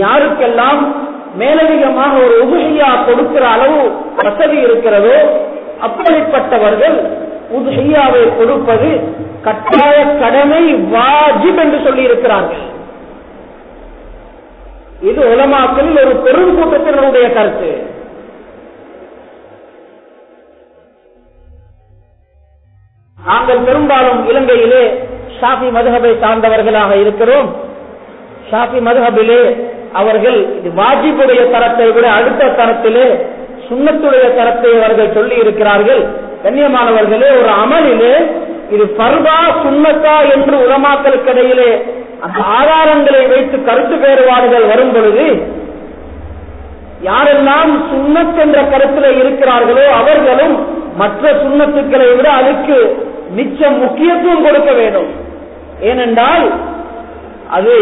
யாருக்கெல்லாம் மேலதிகமாக ஒரு உதுகையா கொடுக்கிற அளவு வசதி இருக்கிறதோ அப்படிப்பட்டவர்கள் உதுஹையாவை கொடுப்பது கட்டாய கடமை வாஜிப் என்று சொல்லி இருக்கிறார்கள் இது உலமாக்களில் ஒரு பெரும் கூட்டத்தினருடைய கருத்து. நாங்கள் பெரும்பாலும் இலங்கையிலே ஷாஃபி மதுஹபை சார்ந்தவர்களாக இருக்கிறோம். ஷாஃபி மதுஹபிலே அவர்கள் இது வாஜிபுடைய தரத்தை விட அடுத்த தரத்திலே சுண்ணத்துடைய தரத்தை அவர்கள் சொல்லி இருக்கிறார்கள். கண்ணியமானவர்களே ஒரு அமலிலே இது பர்வா சுண்ணத்தா என்று உலமாக்களுக்கு இடையிலே அந்த ஆதாரங்களை வைத்து கருத்து வேறுபாடுகள் வரும் பொழுது யாரெல்லாம் சுண்ணத் என்ற கருத்துல இருக்கிறார்களோ அவர்களும் மற்ற சுண்ணத்துக்களை விட அதுக்கு மிச்சம் முக்கியத்துவம் கொடுக்க வேண்டும். ஏனென்றால் அது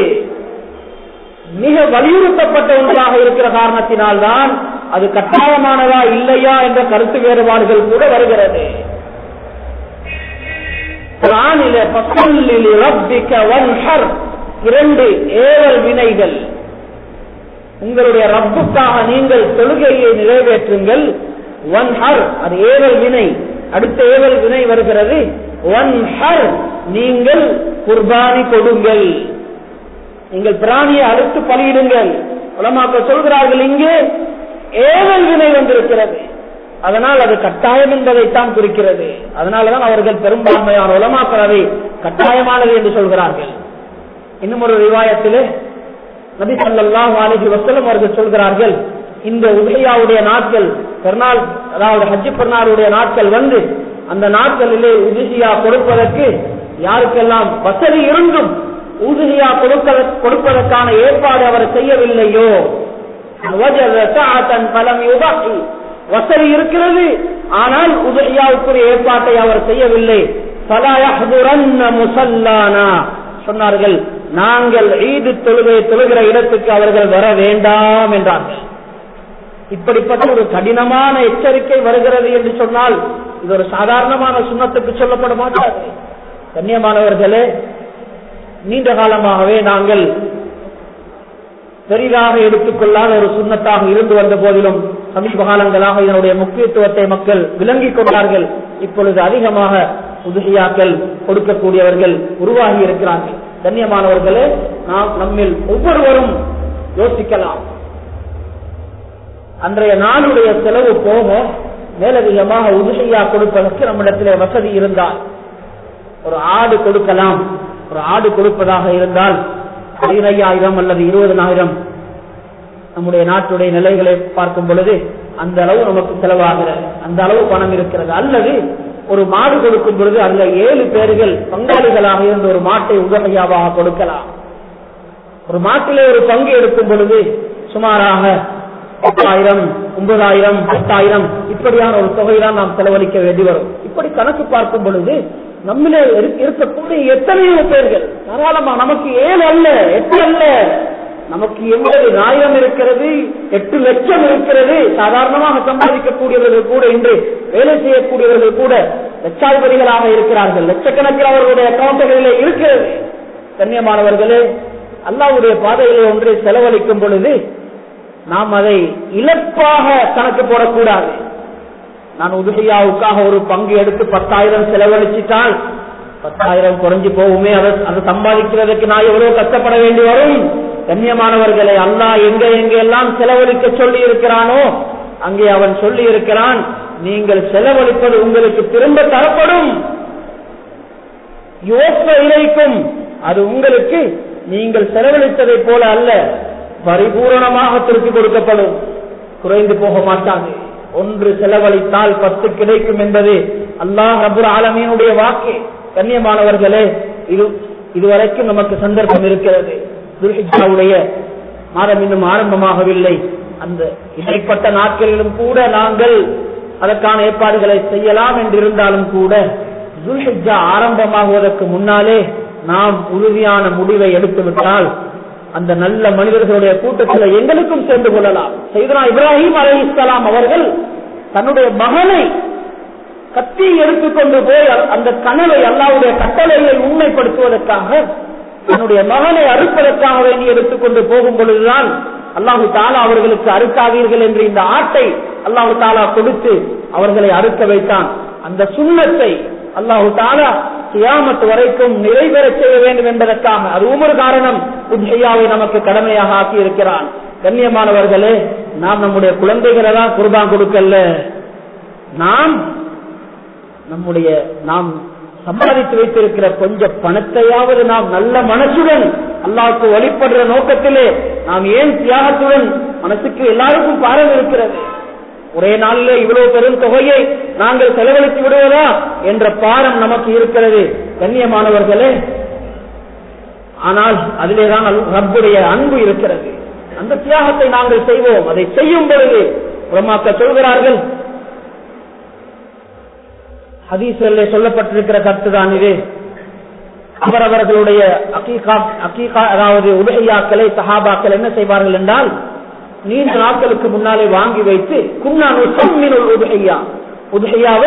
மிக வலியுறுத்தப்பட்ட ஒன்றாக இருக்கிற காரணத்தினால்தான் அது கட்டாயமானதா இல்லையா என்ற கருத்து வேறுபாடுகள் கூட வருகிறது. இரண்டு ஏவல் வினைகள். உங்களுடைய ரப்புக்காக நீங்கள் தொழுகையை நிறைவேற்றுங்கள். ஒன் ஹர் அது ஏவல் வினை. அடுத்த ஏவல் வினை வருகிறது. ஒன் ஹர் நீங்கள் குர்பானி கொடுங்கள். நீங்கள் பிராணியை அறுத்து பலியிடுங்கள். உலமாக்கள் சொல்கிறார்கள் இங்கே ஏவல் வினை வந்திருக்கிறது. அதனால் அது கட்டாயம் என்பதைத்தான் குறிக்கிறது. அதனாலதான் அவர்கள் பெரும்பான்மையான உலமாக்கள் அதை கட்டாயமானது என்று சொல்கிறார்கள். இன்னும் ஒரு விவாயத்திலே நபி சொல்லாம் அலஹி வசலம் அவர்கள் சொல்கிறார்கள் இந்த உதயாவுடைய நாட்கள் பெருநாள் அதாவது ஹஜ்ஜி பெருநாளுடைய நாட்கள் வந்து அந்த நாட்களிலே உதிசியா கொடுப்பதற்கு யாருக்கெல்லாம் வசதி இருந்தும் ஊதுகியா கொடுப்பதற்கான ஏற்பாடு அவர் செய்யவில்லையோ? பலம் வசதி இருக்கிறது. ஆனால் உதயாவுக்குரிய ஏற்பாட்டை அவர் செய்யவில்லை. சொன்னார்கள் நாங்கள் ஈது தொழுகை தொழுகிற இடத்துக்கு அவர்கள் வர வேண்டாம் என்றார்கள். இப்படிப்பட்ட ஒரு கடினமான எச்சரிக்கை வருகிறது என்று சொன்னால் இது ஒரு சாதாரணமான சுண்ணத்துக்கு சொல்லப்பட மாட்டார்கள் கண்ணியமானவர்களே நீண்ட காலமாகவே நாங்கள் பெரிதாக எடுத்துக்கொள்ளாத ஒரு சுண்ணத்தாக இருந்து வந்த போதிலும் சமீப காலங்களாக இதனுடைய முக்கியத்துவத்தை மக்கள் விளங்கிக் கொண்டார்கள். இப்பொழுது அதிகமாக உதவியாக்கள் கொடுக்கக்கூடியவர்கள் உருவாகி இருக்கிறார்கள். கண்ணியமானவர்களே நாம் நம்மில் ஒவ்வொருவரும் யோசிக்கலாம். அன்றைய நாளுடைய செலவு போக மேலதிகமாக உதுகையா கொடுப்பதற்கு நம்மிடத்திலே வசதி இருந்தால் ஒரு ஆடு கொடுக்கலாம். ஒரு ஆடு கொடுப்பதாக இருந்தால் பதினையாயிரம் அல்லது இருபதனாயிரம் நம்முடைய நாட்டுடைய நிலைகளை பார்க்கும் பொழுது அந்த அளவு நமக்கு செலவாகிறது. அந்த அளவு பணம் இருக்கிறது. அல்லது ஒரு மாடு கொடுக்கும் பொழுது அதுல ஏழு பேர்கள் பங்காளிகளாக இருந்த ஒரு மாட்டை உதகையாவாக கொடுக்கலாம். ஒரு மாட்டிலே ஒரு பங்கு எடுக்கும் பொழுது சுமாராக பத்தாயிரம் ஒன்பதாயிரம் பத்தாயிரம் இப்படியான ஒரு தொகைதான் நாம் செலவழிக்க வேண்டி வரும். இப்படி கணக்கு பார்க்கும் பொழுது நம்மளே இருக்கக்கூடிய எத்தனையோ பேர்கள் தாராளமா நமக்கு ஏழு அல்ல எட்டு அல்ல நமக்கு எண்பது ஆயிரம் இருக்கிறது எட்டு லட்சம் இருக்கிறது சாதாரணமாக சம்பாதிக்கக்கூடியவர்கள் கூட இன்று வேலை செய்யக்கூடியவர்கள் கூட லட்சாதிபதிகளாக இருக்கிறார்கள். லட்சக்கணக்கில் அவர்களுடைய அக்கௌண்ட்டுகளிலே இருக்கிறது. கண்ணியமானவர்களே அல்லாவுடைய பாதையிலே ஒன்றை செலவழிக்கும் பொழுது நாம் அதை இழப்பாக கணக்கு போடக்கூடாது. நான் உதுகையாவுக்காக ஒரு பங்கு எடுத்து பத்தாயிரம் செலவழிச்சிட்டால் பத்தாயிரம் குறைஞ்சு போகுமே அதை அதை சம்பாதிக்கிறதுக்கு நான் எவ்வளவு கஷ்டப்பட வேண்டி வரும்? கண்ணியமானவர்களை அல்லா எங்க எங்க எல்லாம் செலவழிக்க சொல்லி இருக்கிறானோ அங்கே அவன் சொல்லி இருக்கிறான் நீங்கள் செலவழிப்பது உங்களுக்கு திரும்ப தரப்படும். யோசனை இலைக்கும் அது உங்களுக்கு நீங்கள் செலவழித்ததை போல அல்ல. பரிபூரணமாக திருப்பி கொடுக்கப்படும். குறைந்து போக மாட்டாங்க. ஒன்று செலவழித்தால் பத்து கிடைக்கும் என்பது அல்லாஹ் அபுர் ஆலமீனுடைய வாக்கு. கண்ணியமானவர்களே இது இதுவரைக்கும் நமக்கு சந்தர்ப்பம் இருக்கிறது. துல்ஹிஜாவுடைய மாதம் இன்னும் ஆரம்பமாகவில்லை. அந்த இடைப்பட்ட நாட்களிலும் கூட நாங்கள் அதற்கான ஏற்பாடுகளை செய்யலாம் என்றிருந்தாலும் கூட துர்ஹிஜா ஆரம்பமாகுவதற்கு முன்னாலே நாம் உறுதியான முடிவை எடுத்துவிட்டால் அந்த நல்ல மனிதர்களுடைய கூட்டத்தில் எங்களுக்கும் சேர்ந்து கொள்ளலாம். செய்தனா இப்ராஹிம் அலி இஸ்லாம் அவர்கள் தன்னுடைய மகனை கத்தி எடுத்துக்கொண்டு போய் அந்த கனவை அல்லாவுடைய கட்டளையை உண்மைப்படுத்துவதற்காக தன்னுடைய மகனை அறுப்பதற்காக வேண்டி எடுத்துக்கொண்டு போகும் பொழுதுதான் அல்லாஹு தாலா அவர்களுக்கு அறுக்காதீர்கள் என்று இந்த ஆட்டை அல்லாஹு தாலா கொடுத்து அவர்களை அறுக்க வைத்தான். அந்த சுண்ணத்தை அல்லாஹு தாலா கியாமத்து வரைக்கும் நிறைவேற செய்ய வேண்டும் என்பதற்காக. அதுவும் ஒரு காரணம். உத்ஹையாவை நமக்கு கடமையாக ஆக்கி இருக்கிறான் கண்ணியமானவர்களே நாம் நம்முடைய குழந்தைகளை தான் குர்பான் கொடுக்கல நாம் நம்முடைய நாம் சம்பாதித்து வைத்திருக்கிற கொஞ்ச பணத்தையாவது நாம் நல்ல மனசுடன் அல்லாவுக்கு வழிபடுற நோக்கத்திலே நாம் ஏன் தியாகத்துடன் மனசுக்கு எல்லாருக்கும் பாரம் இருக்கிறது ஒரே நாளிலே இவ்வளவு பெரும் தொகையை நாங்கள் செலவழித்து விடுவதா என்ற பாரம் நமக்கு இருக்கிறது கண்ணியமானவர்களே. ஆனால் அதிலேதான் ரப்புடைய அன்பு இருக்கிறது. அந்த தியாகத்தை நாங்கள் செய்வோம். அதை செய்யும் பொழுது பிரமாக்க சொல்கிறார்கள் ஹதீசல்ல சொல்லப்பட்டிருக்கிற கருத்துதான் இது. அவரவர்களுடைய அகீகா அதாவது உபகையாக்களை சஹாபாக்கள் என்ன செய்வார்கள் என்றால் நீண்ட நாட்களுக்கு முன்னாலே வாங்கி வைத்து குன்னானு சம்மினுள்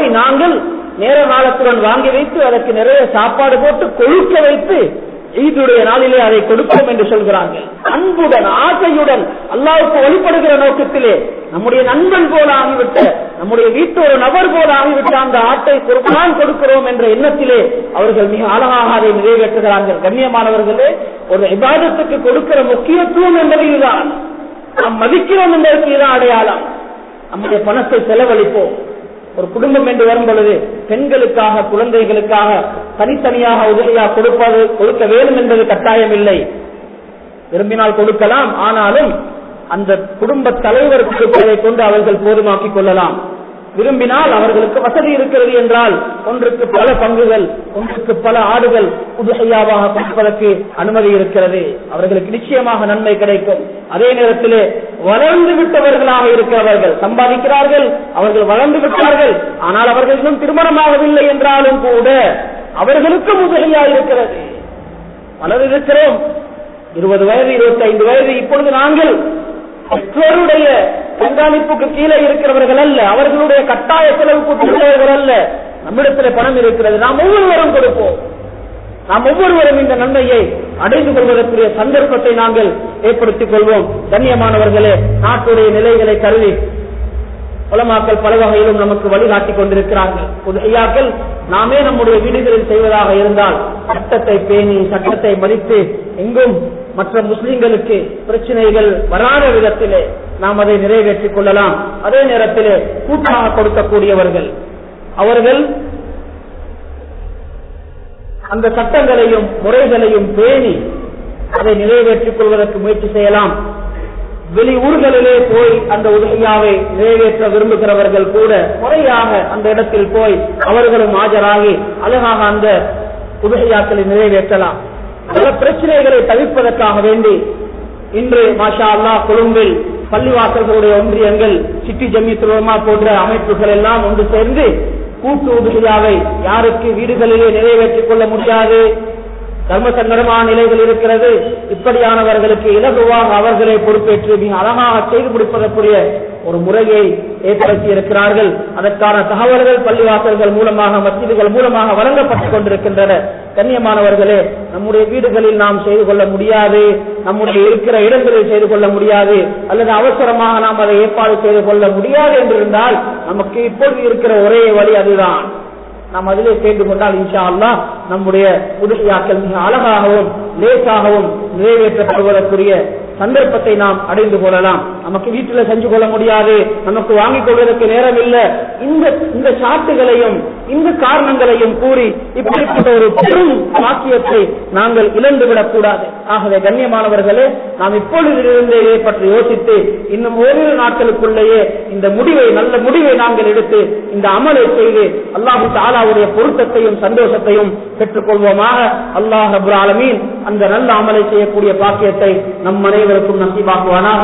நாங்கள் நேர காலத்துடன் வாங்கி வைத்து அதற்கு நிறைய சாப்பாடு போட்டு கொழுக்க வைத்து ஈதுடைய நாளிலே அதை கொடுப்போம் என்று சொல்கிறார்கள். அன்புடன் ஆசையுடன் அல்லாவுக்கு வழிபடுகிற நோக்கத்திலே நம்முடைய நண்பன் போல ஆகிவிட்ட நம்முடைய வீட்டு ஒரு நபர் போல ஆகிவிட்ட அந்த ஆட்டை குர்பான் கொடுக்கிறோம் என்ற எண்ணத்திலே அவர்கள் மிக அழகாக அதை நிறைவேற்றுகிறார்கள். கண்ணியமானவர்களே ஒரு விவாதத்துக்கு கொடுக்கிற முக்கியத்துவம் என்பது நாம் மதிக்கிறோம் என்பதற்கு இதுதான் அடையாளம். நம்முடைய பணத்தை செலவழிப்போம். ஒரு குடும்பம் என்று வரும் பொழுது பெண்களுக்காக குழந்தைகளுக்காக தனித்தனியாக உதவியா கொடுப்பது கொடுக்க வேண்டும் என்பது கட்டாயம் இல்லை. விரும்பினால் கொடுக்கலாம் ஆனாலும் அந்த குடும்ப தலைவர் கொடுப்பதை கொண்டு அவர்கள் போதுமாக்கிக் கொள்ளலாம். விரும்பினால் அவர்களுக்கு வசதி இருக்கிறது என்றால் ஒன்றுக்கு பல பங்குகள் ஒன்றுக்கு பல ஆடுகள் புதுசையாவாக கொடுப்பதற்கு அனுமதி இருக்கிறது. அவர்களுக்கு நிச்சயமாக நன்மை கிடைக்கும். அதே நேரத்திலே வளர்ந்து விட்டவர்களாக இருக்கிறவர்கள் சம்பாதிக்கிறார்கள் அவர்கள் வளர்ந்து விட்டார்கள் ஆனால் அவர்கள் இன்னும் திருமணமாகவில்லை என்றாலும் கூட அவர்களுக்கும் உதவியா இருக்கிறது. பலர் இருக்கிறோம். இருபது வயது இருபத்தி ஐந்து வயது இப்பொழுது நாங்கள் பெற்றோருடைய கண்காணிப்புக்கு கீழே இருக்கிறவர்கள் அல்ல. அவர்களுடைய கட்டாய செலவுக்கு உள்ளவர்கள் அல்ல. நம்மிடத்தில் பணம் இருக்கிறது. நாம் ஒவ்வொருவரும் கொடுப்போம். நாம் ஒவ்வொருவரும் இந்த நன்மையை அடைந்து கொள்வதற்குரிய சந்தர்ப்பத்தை நாங்கள் ஏற்படுத்திக் கொள்வோம். கண்ணியமானவர்களே நாட்டுடைய நிலைகளை கருதி உலமாக்கள் பல வகையிலும் நமக்கு வழிகாட்டி கொண்டிருக்கிறார்கள். ஐயாக்கள் நாமே நம்முடைய வீடுகளில் செய்வதாக இருந்தால் சட்டத்தை பேணி சட்டத்தை மதித்து எங்கும் மற்ற முஸ்லிம்களுக்கு பிரச்சனைகள் வராத விதத்திலே நாம் அதை நிறைவேற்றிக் கொள்ளலாம். அதே நேரத்திலே கூட்டாக கொடுக்கக்கூடியவர்கள். அவர்கள் அந்த சட்டங்களையும் முறைகளையும் பேணி அதை நிறைவேற்றிக் கொள்வதற்கு முயற்சி செய்யலாம். வெளி ஊர்களிலே போய் அந்த உதவியாவை நிறைவேற்ற விரும்புகிறவர்கள் கூட முறையாக அந்த இடத்தில் போய் அவர்களும் ஆஜராகி அழகாக அந்த உதவியாக்களை நிறைவேற்றலாம். பல பிரச்சனைகளை தவிர்ப்பதற்காக வேண்டி இன்று மாஷா அல்லா கொழும்பில் பள்ளிவாசல்களுடைய ஒன்றியங்கள் சிட்டி ஜம்மி போன்ற அமைப்புகள் எல்லாம் ஒன்று சேர்ந்து கூட்டு உதவியாவை யாருக்கு வீடுகளிலே நிறைவேற்றிக் கொள்ள முடியாது? தர்ம சங்கடமான நிலைகள் இருக்கிறது. இப்படியானவர்களுக்கு இலகுவாக அவர்களை பொறுப்பேற்று மிக அழகாக செய்து கொடுப்பதற்குரிய ஒரு முறையை ஏற்படுத்தி இருக்கிறார்கள். அதற்கான தகவல்கள் பள்ளிவாசல்கள் மூலமாக மசீதுகள் மூலமாக வழங்கப்பட்டுக் கொண்டிருக்கின்றன. கண்ணியமானவர்களே நம்முடைய வீடுகளில் நாம் செய்து கொள்ள முடியாது. நம்முடைய இருக்கிற இடங்களில் செய்து கொள்ள முடியாது. அல்லது அவசரமாக நாம் அதை ஏற்பாடு செய்து கொள்ள முடியாது என்றிருந்தால் நமக்கு இப்பொழுது இருக்கிற ஒரே வழி அதுதான். நாம் அதிலே சேர்ந்து கொண்டால் இன்ஷா அல்லா நம்முடைய உதவியாக்கள் மிக அழகாகவும் லேசாகவும் நிறைவேற்றப்படுவதற்குரிய சந்தர்ப்பத்தை நாம் அடைந்து கொள்ளலாம். நமக்கு வீட்டுல செஞ்சு கொள்ள முடியாது. நமக்கு வாங்கிக் கொள்வதற்கு நேரம் இல்லை இந்த இந்த சாட்டுகளையும் இந்த காரணங்களையும் கூறி இப்படிப்பட்ட ஒரு பெரும் வாக்கியத்தை நாங்கள் இழந்துவிடக் கூடாது ஆகவே கண்ணியமானவர்களே நாம் இப்பொழுதிலிருந்தே பற்றி யோசித்து இன்னும் ஓரிரு நாட்களுக்குள்ளேயே இந்த முடிவை நல்ல முடிவை நாங்கள் எடுத்து இந்த அமலை செய்து அல்லாஹு தாலாவுடைய பொருத்தத்தையும் சந்தோஷத்தையும் பெற்றுக்கொள்வோமாக. அல்லாஹ் ரபுல் ஆலமீன் அந்த நல்ல அமலை செய்யக்கூடிய பாக்கியத்தை நம் அனைவருக்கும் நசீபாக்குவானாக.